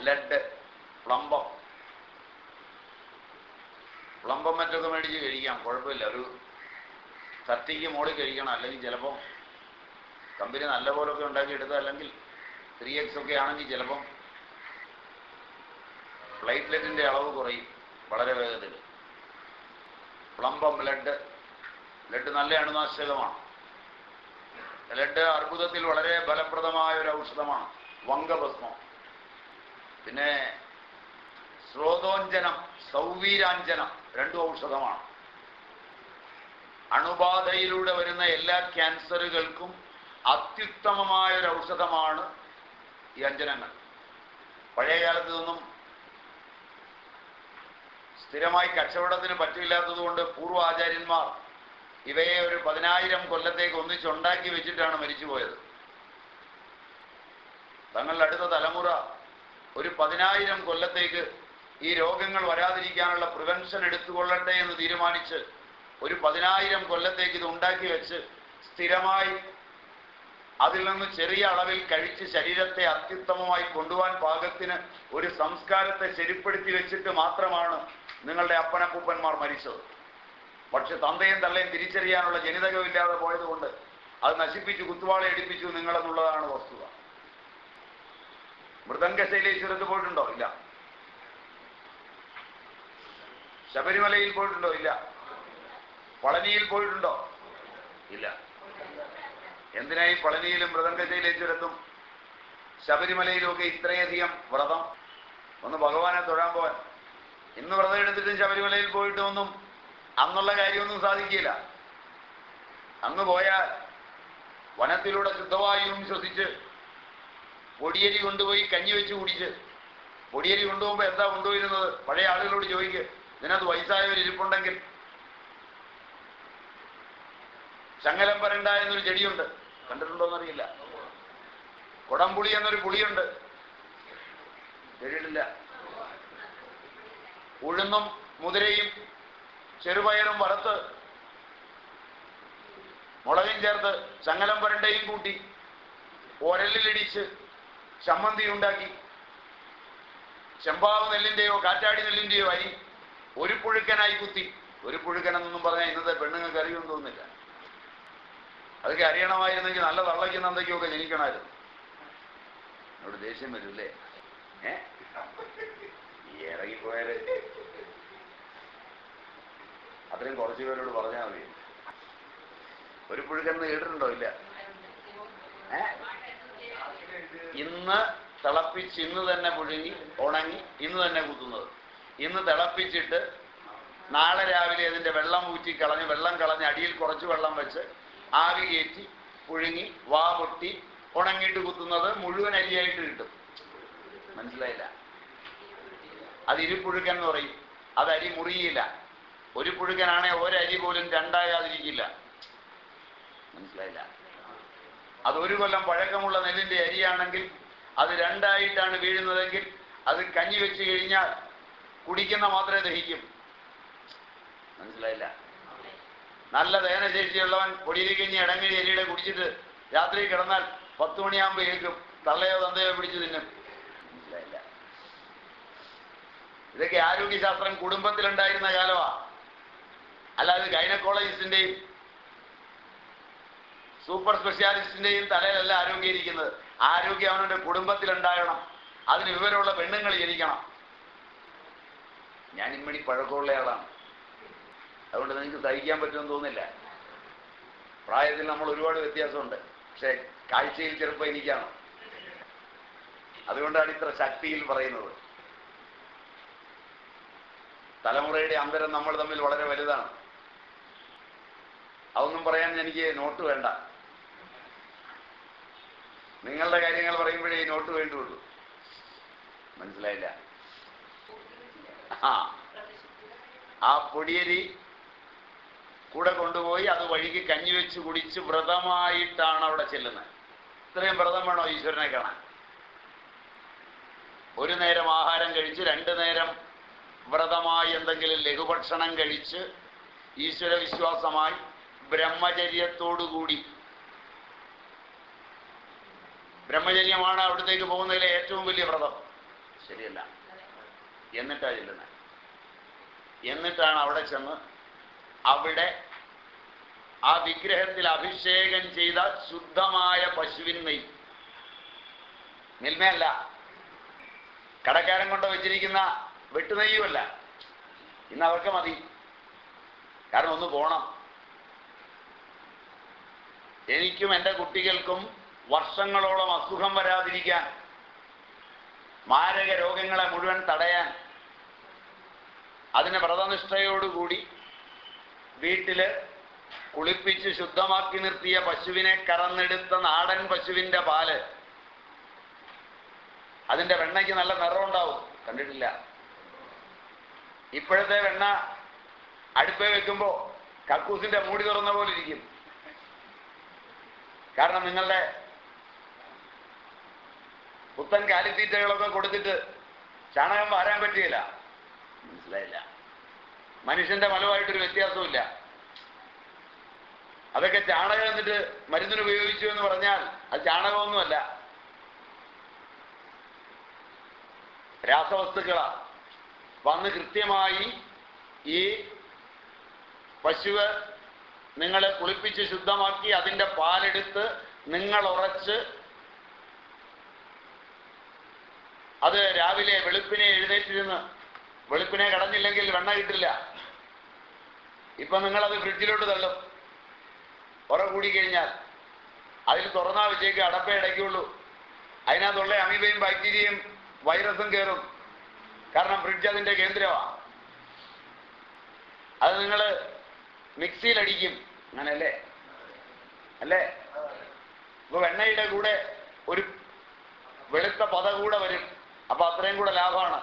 ലഡ് പ്ലംബം. പ്ലംബം മറ്റൊക്കെ മേടിച്ച് കഴിക്കാം കുഴപ്പമില്ല. ഒരു തട്ടിക്ക് മോളിൽ കഴിക്കണം അല്ലെങ്കിൽ ചിലപ്പം കമ്പനി നല്ല പോലൊക്കെ ഉണ്ടാക്കിയെടുത്ത അല്ലെങ്കിൽ ത്രീ എക്സ് ഒക്കെ ആണെങ്കിൽ ചിലപ്പം പ്ലേറ്റ്ലെറ്റിന്റെ അളവ് കുറയും വളരെ വേഗത്തിൽ. പ്ലംബം ലഡ്. ലഡ് നല്ല അണുനാശകമാണ്. ലഡ് അർബുദത്തിൽ വളരെ ഫലപ്രദമായ ഒരു ഔഷധമാണ്. വങ്കഭസ്മം പിന്നെ സ്രോതോഞ്ജനം സൗവീരാഞ്ജനം രണ്ടും ഔഷധമാണ്. അണുബാധയിലൂടെ വരുന്ന എല്ലാ ക്യാൻസറുകൾക്കും അത്യുത്തമമായ ഒരു ഔഷധമാണ് ഈ അഞ്ജനങ്ങൾ. പഴയ കാലത്ത് നിന്നും സ്ഥിരമായി കച്ചവടത്തിന് പറ്റില്ലാത്തതുകൊണ്ട് പൂർവ ആചാര്യന്മാർ ഇവയെ ഒരു പതിനായിരം കൊല്ലത്തേക്ക് ഒന്നിച്ചുണ്ടാക്കി വെച്ചിട്ടാണ് മരിച്ചുപോയത്. തങ്ങളുടെ അടുത്ത തലമുറ ഒരു പതിനായിരം കൊല്ലത്തേക്ക് ഈ രോഗങ്ങൾ വരാതിരിക്കാനുള്ള പ്രിവെൻഷൻ എടുത്തുകൊള്ളട്ടെ എന്ന് തീരുമാനിച്ച് ഒരു പതിനായിരം കൊല്ലത്തേക്ക് ഇത് ഉണ്ടാക്കി വെച്ച് സ്ഥിരമായി അതിൽ നിന്ന് ചെറിയ അളവിൽ കഴിച്ച് ശരീരത്തെ അത്യുത്തമമായി കൊണ്ടുപോകാൻ പാകത്തിന് ഒരു സംസ്കാരത്തെ ശരിപ്പെടുത്തി വെച്ചിട്ട് മാത്രമാണ് നിങ്ങളുടെ അപ്പനക്കൂപ്പന്മാർ മരിച്ചത്. പക്ഷെ തന്തയും തള്ളയും തിരിച്ചറിയാനുള്ള ജനിതകമില്ലാതെ പോയതുകൊണ്ട് അത് നശിപ്പിച്ചു കുത്തുവാളി എടുപ്പിച്ചു നിങ്ങളെന്നുള്ളതാണ് വസ്തുത. മൃദംഗശൈലേശ്വരത്ത് പോയിട്ടുണ്ടോ? ഇല്ല. ശബരിമലയിൽ പോയിട്ടുണ്ടോ? ഇല്ല. പളനിയിൽ പോയിട്ടുണ്ടോ? ഇല്ല. എന്തിനായി പളനിയിലും മൃദംഗശൈലേശ്വരത്തും ശബരിമലയിലുമൊക്കെ ഇത്രയധികം വ്രതം? ഒന്ന് ഭഗവാനെ തൊഴാൻ പോവാൻ. ഇന്ന് വ്രതം എടുത്തിട്ടും ശബരിമലയിൽ പോയിട്ട് ഒന്നും അന്നുള്ള കാര്യമൊന്നും സാധിക്കില്ല. അങ്ങ് പോയാൽ വനത്തിലൂടെ ശുദ്ധവായുവും ശ്വസിച്ച് പൊടിയരി കൊണ്ടുപോയി കഞ്ഞി വെച്ച് കുടിച്ച് പൊടിയരി കൊണ്ടുപോകുമ്പോൾ എന്താ കൊണ്ടുപോയിരുന്നത്? പഴയ ആളുകളോട് ചോദിക്കുക ഇതിനകത്ത് വയസ്സായവർ ഇരിപ്പുണ്ടെങ്കിൽ പരണ്ട എന്നൊരു ചെടിയുണ്ട്. കണ്ടിട്ടുണ്ടോന്നറിയില്ല. കൊടംപുളി എന്നൊരു പുളിയുണ്ട്. കേട്ടിട്ടില്ല ഉഴുന്നും മുതിരയും ചെറുപയറും വറുത്ത് മുളകും ചേർത്ത് ചങ്ങലം വരണ്ടയും കൂട്ടി ഒരലിലിടിച്ച് ചമ്മന്തി ഉണ്ടാക്കി. ചെമ്പാവ് നെല്ലിന്റെയോ കാറ്റാടി നെല്ലിന്റെയോ അരി ഒരു പുഴുക്കനായി കുത്തി. ഒരു പുഴുക്കൻ എന്നൊന്നും പറഞ്ഞാൽ ഇന്നത്തെ പെണ്ണുങ്ങൾക്ക് അറിയുമെന്ന് തോന്നുന്നില്ല. അതൊക്കെ അറിയണമായിരുന്നെങ്കിൽ നല്ല തള്ളയ്ക്കുന്ന എന്തൊക്കെയൊക്കെ ജനിക്കണമായിരുന്നു. എന്നോട് ദേഷ്യം വരില്ലേ? ഏ? അത്രയും കുറച്ച് പേരോട് പറഞ്ഞാൽ മതി. ഒരു പുഴുക്കെന്ന് കേട്ടിട്ടുണ്ടോ? ഇല്ല. ഇന്ന് തിളപ്പിച്ച് ഇന്ന് തന്നെ പുഴുങ്ങി ഉണങ്ങി ഇന്ന് തന്നെ കുത്തുന്നത്. ഇന്ന് തിളപ്പിച്ചിട്ട് നാളെ രാവിലെ അതിന്റെ വെള്ളം ഊറ്റി കളഞ്ഞ് വെള്ളം കളഞ്ഞ് അടിയിൽ കുറച്ച് വെള്ളം വെച്ച് ആവി കയറ്റി പുഴുങ്ങി വാ പൊട്ടി ഉണങ്ങിയിട്ട് കുത്തുന്നത് മുഴുവൻ അരിയായിട്ട് കിട്ടും. മനസ്സിലായില്ല? അത് ഇരുപുഴുക്കൻ എന്ന് പറയും. അത് അരി മുറിയില്ല. ഒരു പുഴുക്കനാണെ ഒരരി പോലും രണ്ടാകാതിരിക്കില്ല. മനസ്സിലായില്ല? അത് ഒരു കൊല്ലം പഴക്കമുള്ള നെല്ലിന്റെ അരിയാണെങ്കിൽ അത് രണ്ടായിട്ടാണ് വീഴുന്നതെങ്കിൽ അത് കഞ്ഞി വെച്ച് കഴിഞ്ഞാൽ കുടിക്കുന്ന മാത്രമേ ദഹിക്കും. മനസ്സിലായില്ല? നല്ല ദഹനശേഷിയുള്ളവൻ പൊടിയിലേക്കഞ്ഞി ഇടങ്ങഴി എലിയുടെ കുടിച്ചിട്ട് രാത്രി കിടന്നാൽ പത്ത് മണിയാകുമ്പോൾ ഏൽക്കും. തള്ളയോ തന്തയോ പിടിച്ചു തിന്നും. മനസ്സിലായില്ല? ഇതൊക്കെ ആരോഗ്യശാസ്ത്രം കുടുംബത്തിലുണ്ടായിരുന്ന കാലമാ. അല്ലാതെ ഗൈനക്കോളജിസ്റ്റിന്റെയും സൂപ്പർ സ്പെഷ്യാലിസ്റ്റിന്റെയും തലയിലല്ല ആരോഗ്യം ഇരിക്കുന്നത് ആരോഗ്യം അവനവന്റെ കുടുംബത്തിലുണ്ടാകണം. അതിന് വിവരമുള്ള പെണ്ണുങ്ങൾ ജനിക്കണം. ഞാൻ ഇമ്മണി പഴക്കമുള്ള ആളാണ്. അതുകൊണ്ട് നിങ്ങൾക്ക് സഹിക്കാൻ പറ്റുമെന്ന് തോന്നില്ല. പ്രായത്തിൽ നമ്മൾ ഒരുപാട് വ്യത്യാസമുണ്ട്. പക്ഷെ കാഴ്ചയിൽ ചെറുപ്പം എനിക്കാണ്. അതുകൊണ്ടാണ് ഇത്ര ശക്തിയിൽ പറയുന്നത്. തലമുറയുടെ അന്തരം നമ്മൾ തമ്മിൽ വളരെ വലുതാണ്. അതൊന്നും പറയാൻ എനിക്ക് നോട്ട് വേണ്ട. നിങ്ങളുടെ കാര്യങ്ങൾ പറയുമ്പോഴേ നോട്ട് വേണ്ടുള്ളൂ. മനസ്സിലായില്ല? ആ. ആ പൊടിയരി കൂടെ കൊണ്ടുപോയി അത് വഴിക്ക് കഞ്ഞി വെച്ച് കുടിച്ച് വ്രതമായിട്ടാണ് അവിടെ ചെല്ലുന്നത്. ഇത്രയും വ്രതം വേണോ ഈശ്വരനെ കാണാൻ? ഒരു നേരം ആഹാരം കഴിച്ച് രണ്ടു നേരം വ്രതമായി എന്തെങ്കിലും ലഘുഭക്ഷണം കഴിച്ച് ഈശ്വര വിശ്വാസമായി ബ്രഹ്മചര്യത്തോടുകൂടി. ബ്രഹ്മചര്യമാണ് അവിടത്തേക്ക് പോകുന്നതിലെ ഏറ്റവും വലിയ വ്രതം. ശരിയല്ല. എന്നിട്ടാ ചെല്ലുന്നത് എന്നിട്ടാണ് അവിടെ ചെന്ന് അവിടെ ആ വിഗ്രഹത്തിൽ അഭിഷേകം ചെയ്ത ശുദ്ധമായ പശുവിൻ നെയ് മിൽമയല്ല. കടക്കാരൻ കൊണ്ട് വെച്ചിരിക്കുന്ന വെട്ടുനെയ്യുമല്ല. ഇന്ന് അവർക്ക് മതി. കാരണം ഒന്ന് പോണം. എനിക്കും എന്റെ കുട്ടികൾക്കും വർഷങ്ങളോളം അസുഖം വരാതിരിക്കാൻ മാരക രോഗങ്ങളെ മുഴുവൻ തടയാൻ അതിന് വ്രതനിഷ്ഠയോടുകൂടി വീട്ടിൽ കുളിപ്പിച്ച് ശുദ്ധമാക്കി നിർത്തിയ പശുവിനെ കറന്നെടുത്ത നാടൻ പശുവിന്റെ പാൽ. അതിന്റെ വെണ്ണയ്ക്ക് നല്ല നിറമുണ്ടാവും കണ്ടിട്ടില്ല. ഇപ്പോഴത്തെ വെണ്ണ അടുപ്പേ വെക്കുമ്പോൾ കക്കൂസിന്റെ മൂടി തുറന്ന പോലെ ഇരിക്കും. കാരണം നിങ്ങളുടെ പുത്തൻ കാലിത്തീറ്റകളൊക്കെ കൊടുത്തിട്ട് ചാണകം വാരാൻ പറ്റുകയില്ല മനസ്സിലായില്ല. മനുഷ്യന്റെ മലവായിട്ടൊരു വ്യത്യാസമില്ല അതൊക്കെ ചാണകം എന്നിട്ട് മരുന്നിന് ഉപയോഗിച്ചു എന്ന് പറഞ്ഞാൽ അത് ചാണകമൊന്നുമല്ല. രാസവസ്തുക്കളാ. വന്ന് കൃത്യമായി ഈ പശുവ് നിങ്ങളെ കുളിപ്പിച്ച് ശുദ്ധമാക്കി അതിന്റെ പാലെടുത്ത് നിങ്ങൾ ഉറച്ച് അത് രാവിലെ വെളുപ്പിനെ എഴുന്നേറ്റിരുന്ന് വെളുപ്പിനെ കടഞ്ഞില്ലെങ്കിൽ വെണ്ണ കിട്ടില്ല. ഇപ്പൊ നിങ്ങളത് ഫ്രിഡ്ജിലോട്ട് തള്ളും. ഉറ കൂടി കഴിഞ്ഞാൽ. അതിൽ തുറന്നാ വെച്ചേക്ക് അടപ്പേ അടയ്ക്കുള്ളൂ അതിനകത്തുള്ള അമീബയും ബാക്ടീരിയയും വൈറസും കയറും കാരണം ഫ്രിഡ്ജ് അതിന്റെ കേന്ദ്രമാണ് അത് നിങ്ങൾ മിക്സിയിൽ അടിക്കും അങ്ങനല്ലേ? അല്ലേ? ഇപ്പൊ വെണ്ണയുടെ കൂടെ ഒരു വെളുത്ത പത കൂടെ വരും. അപ്പൊ അത്രയും കൂടെ ലാഭമാണ്.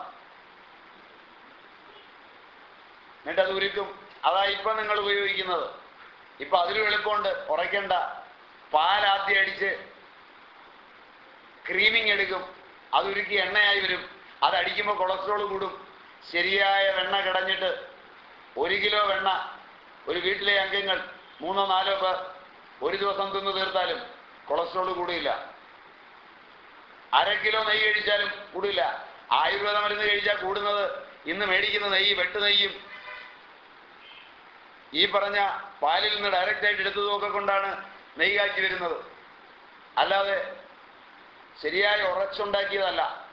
എന്നിട്ട് അത് ഉരുക്കും. അതാ ഇപ്പൊ നിങ്ങൾ ഉപയോഗിക്കുന്നത്. ഇപ്പൊ അതിലും എളുപ്പമുണ്ട്. ഉറയ്ക്കണ്ട. പാലാദ്യം അടിച്ച് ക്രീമിങ് എടുക്കും. അത് ഉരുക്കി എണ്ണയായി വരും. അത് അടിക്കുമ്പോൾ കൊളസ്ട്രോൾ കൂടും. ശരിയായ വെണ്ണ കിടഞ്ഞിട്ട് ഒരു കിലോ വെണ്ണ ഒരു വീട്ടിലെ അംഗങ്ങൾ മൂന്നോ നാലോ പേർ ഒരു ദിവസം തിന്നു തീർത്താലും കൊളസ്ട്രോൾ കൂടിയില്ല. അര കിലോ നെയ്യ് കഴിച്ചാലും കൂടില്ല ആയുർവേദ മരുന്ന് കഴിച്ചാൽ കൂടുന്നത്. ഇന്ന് മേടിക്കുന്ന നെയ്യ് വെട്ട് നെയ്യും. ഈ പറഞ്ഞ പാലിൽ നിന്ന് ഡയറക്റ്റ് ആയിട്ട് എടുത്തതുമൊക്കെ കൊണ്ടാണ് നെയ്യ് കാച്ചി വരുന്നത്. അല്ലാതെ ശരിയായി ഉറച്ചുണ്ടാക്കിയതല്ല.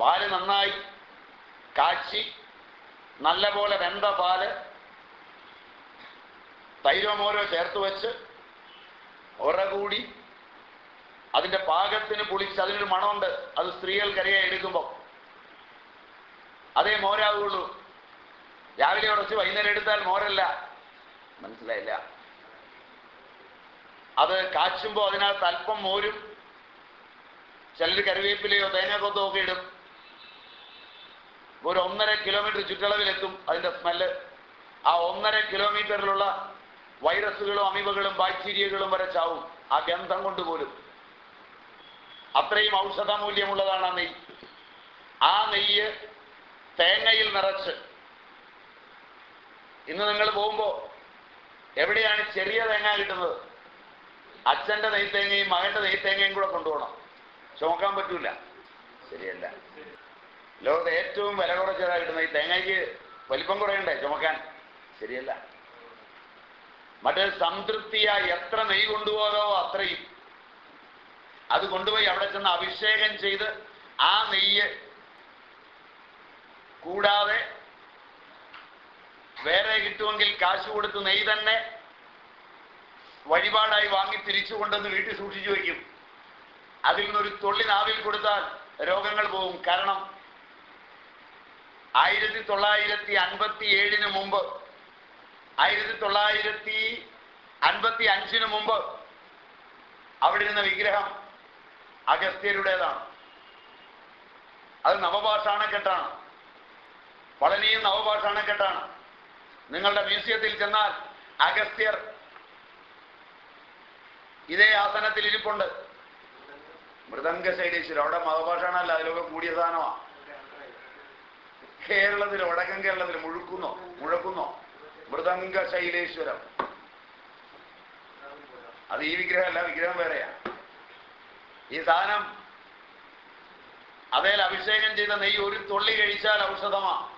പാൽ നന്നായി കാച്ചി നല്ല പോലെ വെന്ത പാൽ തൈരമോരോ ചേർത്ത് വെച്ച് ഉറകൂടി അതിന്റെ പാകത്തിന് പുളിച്ച് അതിനൊരു മണമുണ്ട്. അത് സ്ത്രീകൾക്കറിയാൻ എടുക്കുമ്പോൾ അതേ മോരാകുള്ളൂ രാവിലെ ഉറച്ച് വൈകുന്നേരം എടുത്താൽ മോരല്ല. മനസ്സിലായില്ല. അത് കാച്ചുമ്പോൾ അതിനകത്ത് അല്പം മോരും. ചിലർ കറിവേപ്പിലയോ തേങ്ങാക്കൊത്തോ ഒക്കെ ഇടും. ഒരു ഒന്നര കിലോമീറ്റർ ചുറ്റളവിലെത്തും അതിന്റെ സ്മെല്ല്. ആ ഒന്നര കിലോമീറ്ററിലുള്ള വൈറസുകളും അമിവകളും ബാക്ടീരിയകളും വരെ ചാവും. ആ ഗന്ധം കൊണ്ട് പോലും. അത്രയും ഔഷധ മൂല്യമുള്ളതാണ് ആ നെയ്യ്. ആ നെയ്യ് തേങ്ങയിൽ നിറച്ച്. ഇന്ന് നിങ്ങൾ പോകുമ്പോ എവിടെയാണ് ചെറിയ തേങ്ങ കിട്ടുന്നത്? അച്ഛന്റെ നെയ്ത്തേങ്ങയും മകന്റെ നെയ്ത്തേങ്ങയും കൂടെ കൊണ്ടുപോകണം. ചുമക്കാൻ പറ്റൂല. ശരിയല്ല. ലോകത്ത് ഏറ്റവും വില കുറച്ചതാ കിട്ടുന്നത് ഈ തേങ്ങയ്ക്ക് വലിപ്പം കുറയണ്ടേ? ചുമക്കാൻ. ശരിയല്ല. മറ്റേ സംതൃപ്തിയായി എത്ര നെയ് കൊണ്ടുപോകാവോ അത്രയും. അത് കൊണ്ടുപോയി അവിടെ ചെന്ന് അഭിഷേകം ചെയ്ത് ആ നെയ്യ് കൂടാതെ വേറെ കിട്ടുമെങ്കിൽ കാശ് കൊടുത്ത് നെയ് തന്നെ വഴിപാടായി വാങ്ങി തിരിച്ചു കൊണ്ടുവന്ന് വീട്ടിൽ സൂക്ഷിച്ചു വയ്ക്കും. അതിൽ നിന്നൊരു തൊള്ളി നാവിൽ കൊടുത്താൽ രോഗങ്ങൾ പോകും. കാരണം ആയിരത്തി തൊള്ളായിരത്തി അൻപത്തി ഏഴിന് മുമ്പ്. ആയിരത്തി തൊള്ളായിരത്തി അൻപത്തി അഞ്ചിന് മുമ്പ് അവിടെ ഇരുന്ന വിഗ്രഹം അഗസ്ത്യരുടേതാണ്. അത് നവഭാഷാണക്കെട്ടാണ് പളനിയും നവഭാഷാണക്കെട്ടാണ് നിങ്ങളുടെ മ്യൂസിയത്തിൽ ചെന്നാൽ അഗസ്ത്യർ ഇതേ ആസനത്തിൽ ഇരിപ്പുണ്ട്. മൃദംഗ ശൈലീശ്വരം അവിടെ മതഭാഷാണല്ല അതിലൊക്കെ കൂടിയ സാധനമാണ് കേരളത്തിൽ വടക്കൻ കേരളത്തിൽ മുഴുക്കുന്നോ? മുഴക്കുന്നോ? മൃദംഗ ശൈലേശ്വരം. അത് ഈ വിഗ്രഹമല്ല വിഗ്രഹം വേറെയാ. ഈ സാധനം അതേൽ അഭിഷേകം ചെയ്ത നെയ്യ് ഒരു തുള്ളി കഴിച്ചാൽ ഔഷധമാ.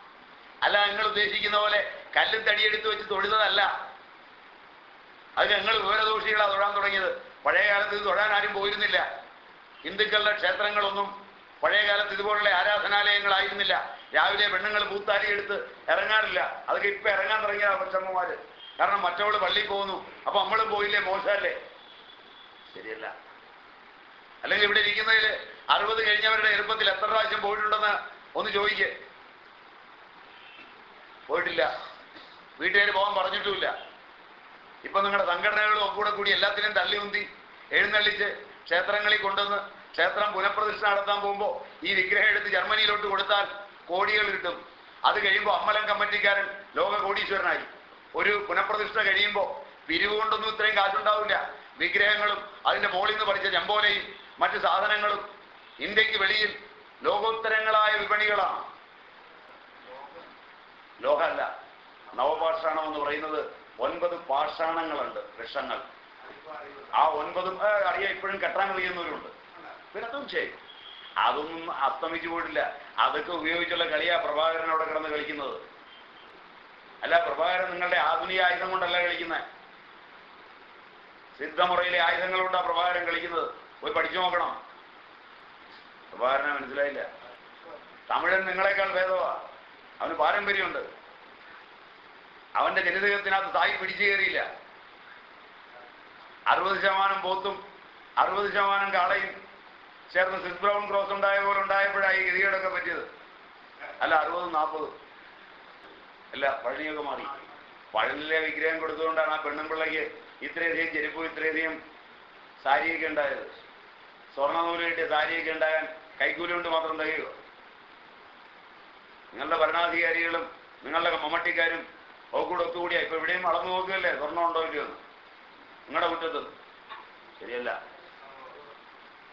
അല്ല നിങ്ങൾ ഉദ്ദേശിക്കുന്ന പോലെ കല്ല് തടിയെടുത്ത് വെച്ച് തൊഴുതതല്ല അത് ഞങ്ങൾ വിവരദോഷികളാ തൊഴാൻ തുടങ്ങിയത്. പഴയ കാലത്ത് ഇത് തൊഴാൻ ആരും പോയിരുന്നില്ല. ഹിന്ദുക്കളുടെ ക്ഷേത്രങ്ങളൊന്നും പഴയ കാലത്ത് ഇതുപോലുള്ള ആരാധനാലയങ്ങളായിരുന്നില്ല. രാവിലെ പെണ്ണുങ്ങൾ പൂത്താരി എടുത്ത് ഇറങ്ങാറില്ല. അതൊക്കെ ഇപ്പൊ ഇറങ്ങാൻ തുടങ്ങിയ അച്ഛമ്മമാര് കാരണം മറ്റവൾ പള്ളിയിൽ പോകുന്നു. അപ്പൊ നമ്മളും പോയില്ലേ? മോശമല്ലേ? ശരിയല്ല. അല്ലെങ്കിൽ ഇവിടെ ഇരിക്കുന്നതിൽ അറുപത് കഴിഞ്ഞവരുടെ എളുപ്പത്തിൽ എത്ര പ്രാവശ്യം പോയിട്ടുണ്ടെന്ന് ഒന്ന് ചോദിക്കേ. പോയിട്ടില്ല. വീട്ടുകാർ പോകാൻ പറഞ്ഞിട്ടുമില്ല. ഇപ്പൊ നിങ്ങളുടെ സംഘടനകളും ഒക്കെ കൂടെ കൂടി എല്ലാത്തിനെയും തള്ളി ഉന്തി എഴുന്നള്ളിച്ച് ക്ഷേത്രങ്ങളിൽ കൊണ്ടുവന്ന് ക്ഷേത്രം പുനഃപ്രതിഷ്ഠ നടത്താൻ പോകുമ്പോൾ ഈ വിഗ്രഹം എടുത്ത് ജർമ്മനിയിലോട്ട് കൊടുത്താൽ കോടികൾ കിട്ടും. അത് കഴിയുമ്പോൾ അമ്മലം കമ്മിറ്റിക്കാരൻ ലോക കോടീശ്വരനായി ഒരു പുനഃപ്രതിഷ്ഠ കഴിയുമ്പോൾ പിരിവ് കൊണ്ടൊന്നും ഇത്രയും കാശുണ്ടാവില്ല. വിഗ്രഹങ്ങളും അതിന്റെ മുകളിൽ നിന്ന് പഠിച്ച ജമ്പോലയും മറ്റു സാധനങ്ങളും ഇന്ത്യയ്ക്ക് വെളിയിൽ ലോകോത്തരങ്ങളായ വിപണികളാണ്. ലോകമല്ല. നവപാഷാണം എന്ന് പറയുന്നത് ഒൻപത് പാഷാണങ്ങളുണ്ട് വൃക്ഷങ്ങൾ. ആ ഒൻപതും അറിയാം ഇപ്പോഴും കെട്ടാൻ കഴിയുന്നവരുണ്ട്. പിന്നെ അതും ചെയ്യും അതൊന്നും അസ്തമിച്ചു പോയിട്ടില്ല. അതൊക്കെ ഉപയോഗിച്ചുള്ള കളിയാ പ്രഭാകരൻ അവിടെ കിടന്ന് കളിക്കുന്നത്. അല്ല പ്രഭാകരൻ നിങ്ങളുടെ ആധുനിക ആയുധം കൊണ്ടല്ല കളിക്കുന്നത് സിദ്ധമുറയിലെ ആയുധങ്ങൾ കൊണ്ടാ പ്രഭാകരൻ കളിക്കുന്നത്. പോയി പഠിച്ചു നോക്കണം. പ്രഭാകരനെ മനസ്സിലായില്ല. തമിഴൻ നിങ്ങളെക്കാൾ ഭേദമാ അവന് പാരമ്പര്യമുണ്ട്. അവന്റെ ജനിതകത്തിനകത്ത് തായി പിടിച്ചു കയറിയില്ല. അറുപത് ശതമാനം പോത്തും അറുപത് ശതമാനം കാളയും ചേർന്ന് സിസ് ബ്രൗൺ ക്രോസ് ഉണ്ടായ പോലെ ഉണ്ടായപ്പോഴായി ഗതികേടൊക്കെ പറ്റിയത്. അല്ല അറുപത് നാൽപ്പത് അല്ല പഴനിയൊക്കെ മാറി. പഴനിലെ വിഗ്രഹം കൊടുത്തുകൊണ്ടാണ് ആ പെണ്ണും പെണ്ണുമ്പിള്ളയ്ക്ക് ഇത്രയധികം ചെരുപ്പും ഇത്രയധികം സാരിയൊക്കെ ഉണ്ടായത്. സ്വർണനൂൽ കിട്ടിയ സാരിയൊക്കെ ഉണ്ടാകാൻ കൈക്കൂലി കൊണ്ട് മാത്രം തികയോ നിങ്ങളുടെ ഭരണാധികാരികളും നിങ്ങളുടെ മമ്മട്ടിക്കാരും ഒക്കെ കൂടെ ഒത്തുകൂടിയാ ഇപ്പൊ ഇവിടെയും അളന്നു നോക്കുകയല്ലേ സ്വർണം ഉണ്ടോ ഇല്ലയോ. നിങ്ങളുടെ കുറ്റത്ത് ശരിയല്ല.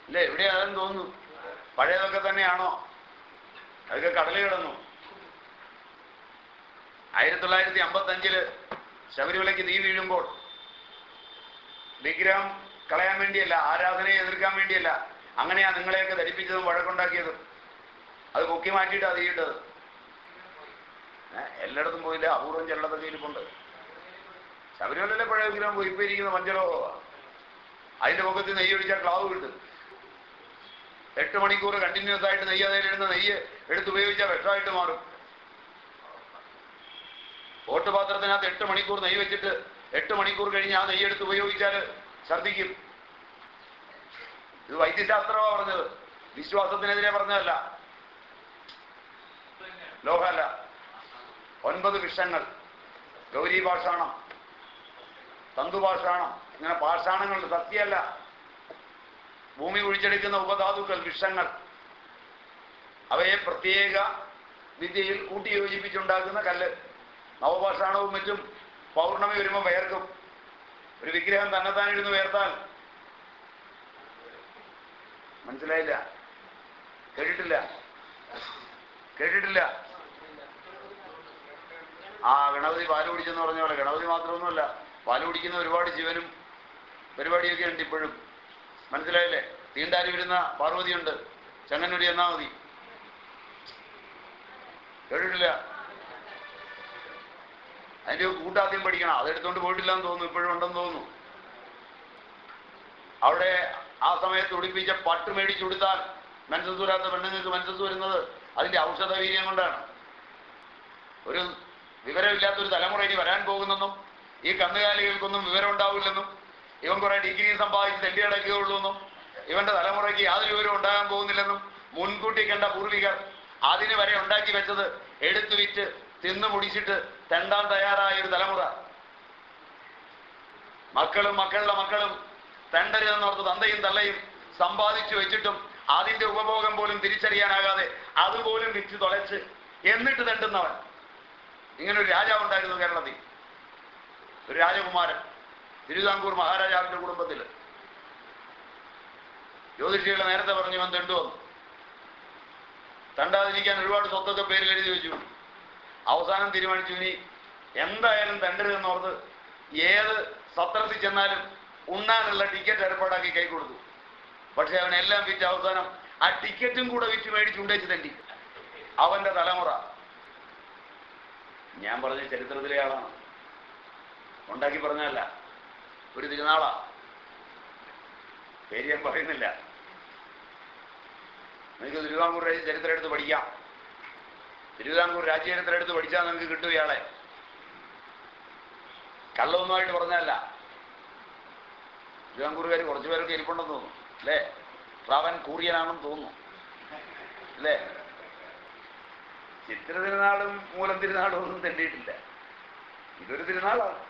ഇല്ലേ എവിടെയാണെന്ന് തോന്നുന്നു. പഴയതൊക്കെ തന്നെയാണോ? അതൊക്കെ കടലിൽ കിടന്നു. ആയിരത്തി തൊള്ളായിരത്തി അമ്പത്തി അഞ്ചിൽ ശബരിമലയ്ക്ക് നീ വീഴുമ്പോൾ വിഗ്രഹം കളയാൻ വേണ്ടിയല്ല ആരാധനയെ എതിർക്കാൻ വേണ്ടിയല്ല അങ്ങനെയാ നിങ്ങളെയൊക്കെ ധരിപ്പിച്ചതും വഴക്കുണ്ടാക്കിയതും. അത് പൊക്കി മാറ്റിയിട്ട് ഏ, എല്ലായിടത്തും പോയില്ല? അപൂർവം ചെല്ലത്തെ ഇരിപ്പുണ്ട് ശബരിമലയിലെ പഴയ വിഗ്രഹം പോയി ഇപ്പൊ ഇരിക്കുന്ന അതിന്റെ മുഖത്ത് നെയ്യൊഴിച്ചാൽ ക്ലാവ് കിട്ടും. എട്ട് മണിക്കൂർ കണ്ടിന്യൂസ് ആയിട്ട് നെയ്യ് അതിലിടുന്ന നെയ്യ് എടുത്ത് ഉപയോഗിച്ചാൽ വിഷമായിട്ട് മാറും. ഓട്ടുപാത്രത്തിനകത്ത് എട്ട് മണിക്കൂർ നെയ്യ് വെച്ചിട്ട് എട്ട് മണിക്കൂർ കഴിഞ്ഞ് ആ നെയ്യ് എടുത്ത് ഉപയോഗിച്ചാൽ ഛർദിക്കും ഇത് വൈദ്യശാസ്ത്രമാണ് പറഞ്ഞത്. വിശ്വാസത്തിനെതിരെ പറഞ്ഞതല്ല. ലോഹല്ല ഒൻപത് വിഷങ്ങൾ ഗൗരി പാഷാണം തന്തുപാഷാണം ഇങ്ങനെ പാഷാണങ്ങൾ സത്യമല്ല ഭൂമി ഒഴിച്ചെടുക്കുന്ന ഉപധാതുക്കൾ വിഷങ്ങൾ അവയെ പ്രത്യേക വിദ്യയിൽ കൂട്ടിയോജിപ്പിച്ചുണ്ടാക്കുന്ന കല്ല്. നവപാഷാണവും മറ്റും പൗർണമി വരുമ്പോൾ വേർക്കും. ഒരു വിഗ്രഹം തന്നെ തന്നെത്താനിരുന്ന് വേർത്താൽ മനസ്സിലായില്ല? കേട്ടിട്ടില്ല? കേട്ടിട്ടില്ല? ആ ഗണപതി പാൽ കുടിച്ചെന്ന് പറഞ്ഞ പോലെ. ഗണപതി മാത്രമൊന്നുമല്ല പാൽ കുടിക്കുന്ന ഒരുപാട് ജീവനും പരിപാടിയൊക്കെ ഉണ്ട് ഇപ്പോഴും. മനസ്സിലായില്ലേ? തീണ്ടാരി വരുന്ന പാർവതിയുണ്ട്. ചങ്ങന്നൂരി എന്നാ മതി. കേട്ടിട്ടില്ല? അതിന്റെ കൂട്ടാദ്യം പഠിക്കണം. അതെടുത്തോണ്ട് പോയിട്ടില്ല എന്ന് തോന്നുന്നു. ഇപ്പോഴും ഉണ്ടെന്ന് തോന്നുന്നു. അവിടെ ആ സമയത്ത് ഉടുപ്പിച്ച പട്ട് മേടിച്ചു കൊടുത്താൽ മനസ്സൂരാത്ത പെണ്ണുങ്ങൾക്ക് മനസ്സു വരുന്നത് അതിന്റെ ഔഷധ വീര്യം കൊണ്ടാണ്. ഒരു വിവരമില്ലാത്തൊരു തലമുറ ഇനി വരാൻ പോകുന്നെന്നും ഈ കന്നുകാലികൾക്കൊന്നും വിവരം ഉണ്ടാവില്ലെന്നും ഇവൻ കുറെ ഡിഗ്രി സമ്പാദിച്ച് തെണ്ടി അടക്കുകയുള്ളൂ എന്നും ഇവന്റെ തലമുറയ്ക്ക് യാതൊരു വിവരം ഉണ്ടാകാൻ പോകുന്നില്ലെന്നും മുൻകൂട്ടി കണ്ട പൂർവികർ അതിന് വരെ ഉണ്ടാക്കി വെച്ചത് എടുത്തു വിറ്റ് തിന്നു മുടിച്ചിട്ട് തെണ്ടാൻ തയ്യാറായ ഒരു തലമുറ. മക്കളും മക്കളുടെ മക്കളും തെണ്ടരുതെന്നോർത്ത് തന്തയും തള്ളയും സമ്പാദിച്ചു വെച്ചിട്ടും അതിന്റെ ഉപഭോഗം പോലും തിരിച്ചറിയാനാകാതെ അതുപോലും വിറ്റ് തുളച്ച് എന്നിട്ട് തെണ്ടുന്നവൻ. ഇങ്ങനെ ഒരു രാജാവ് ഉണ്ടായിരുന്നു കേരളത്തിൽ. ഒരു രാജകുമാരൻ. തിരുവിതാംകൂർ മഹാരാജാവിന്റെ കുടുംബത്തിൽ ജ്യോതിഷികളെ നേരത്തെ പറഞ്ഞു ഇവൻ തെണ്ടു വന്നു. തണ്ടാതിരിക്കാൻ ഒരുപാട് സ്വത്തൊക്കെ പേരിൽ എഴുതി വെച്ചു. അവസാനം തീരുമാനിച്ചു ഇനി എന്തായാലും തണ്ടരുതെന്നോർത്ത് ഏത് സത്രത്തിൽ ചെന്നാലും ഉണ്ണാനുള്ള ടിക്കറ്റ് ഏർപ്പാടാക്കി കൈ കൊടുത്തു. പക്ഷെ അവനെല്ലാം വിറ്റ് അവസാനം ആ ടിക്കറ്റും കൂടെ വിറ്റ് മേടിച്ച് ഉണ്ടേച്ച് തണ്ടി. അവന്റെ തലമുറ. ഞാൻ പറഞ്ഞ ചരിത്രത്തിലെ ആളാണ്. ഉണ്ടാക്കി പറഞ്ഞതല്ല. ഒരു തിരുനാളാ. പേര് ഞാൻ പറയുന്നില്ല. നിങ്ങൾക്ക് തിരുവിതാംകൂർ ചരിത്രം എടുത്ത് പഠിക്കാം. തിരുവിതാംകൂർ രാജ്യചരിത്രം എടുത്ത് പഠിച്ചാൽ നിങ്ങൾക്ക് കിട്ടും ഇയാളെ. കള്ളൊന്നുമായിട്ട് പറഞ്ഞതല്ല. തിരുവിതാംകൂറുകാർ കുറച്ചു പേരൊക്കെ ഇരിപ്പുണ്ടെന്ന് തോന്നുന്നു. അല്ലേ? ട്രാവൻ കൂറിയനാണെന്ന് തോന്നുന്നു. അല്ലേ? ചിത്ര തിരുനാളും മൂലം തിരുനാളും ഒന്നും തെണ്ടിയിട്ടില്ല. ഇതൊരു തിരുനാളാണ്.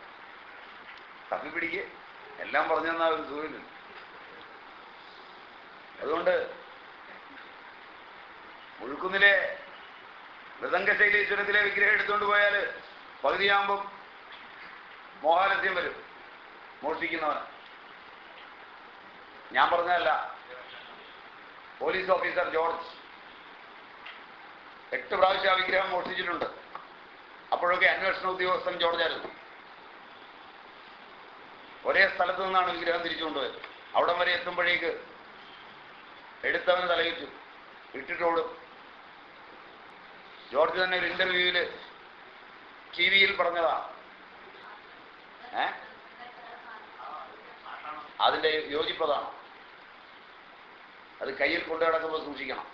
തപ്പിപ്പിടിക്ക് എല്ലാം പറഞ്ഞു തന്നാൽ ഒരു സുഖമില്ല. അതുകൊണ്ട് മുഴുക്കുന്നിലെ മൃദംഗശൈലീശ്വരത്തിലെ വിഗ്രഹം എടുത്തുകൊണ്ട് പോയാൽ പകുതിയാകുമ്പം മോഹാലസ്യം വരും. മോഷ്ടിക്കുന്നവൻ ഞാൻ പറഞ്ഞതല്ല. പോലീസ് ഓഫീസർ ജോർജ് എട്ട് പ്രാവശ്യം ആ വിഗ്രഹം മോഷ്ടിച്ചിട്ടുണ്ട്. അപ്പോഴൊക്കെ അന്വേഷണ ഉദ്യോഗസ്ഥൻ ജോർജ് ആയിരുന്നു ഒരേ സ്ഥലത്തു നിന്നാണ് വിഗ്രഹം തിരിച്ചുകൊണ്ടുപോയത് അവിടം വരെ എത്തുമ്പോഴേക്ക് എടുത്തവന് തലയിട്ടു. ഇട്ടിട്ടോടും ജോർജ് തന്നെ ഒരു ഇന്റർവ്യൂവിൽ ടി വിയിൽ പറഞ്ഞതാ. ഏ? അതിന്റെ യോജിപ്പതാണ്. അത് കയ്യിൽ കൊണ്ടു കിടക്കുമ്പോൾ സൂക്ഷിക്കണം.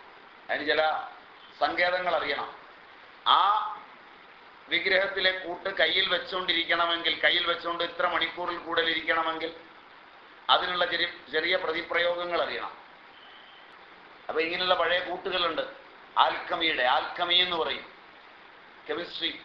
അതിന് ചില സങ്കേതങ്ങൾ അറിയണം. ആ വിഗ്രഹത്തിലെ കൂട്ട് കയ്യിൽ വെച്ചുകൊണ്ടിരിക്കണമെങ്കിൽ കയ്യിൽ വെച്ചുകൊണ്ട് ഇത്ര മണിക്കൂറിൽ കൂടുതൽ ഇരിക്കണമെങ്കിൽ അതിനുള്ള ചെറിയ ചെറിയ പ്രതിപ്രയോഗങ്ങൾ അറിയണം. അപ്പൊ ഇങ്ങനെയുള്ള പഴയ കൂട്ടുകളുണ്ട്. ആൽക്കമിയുടെ ആൽക്കമി എന്ന് പറയും. കെമിസ്ട്രി.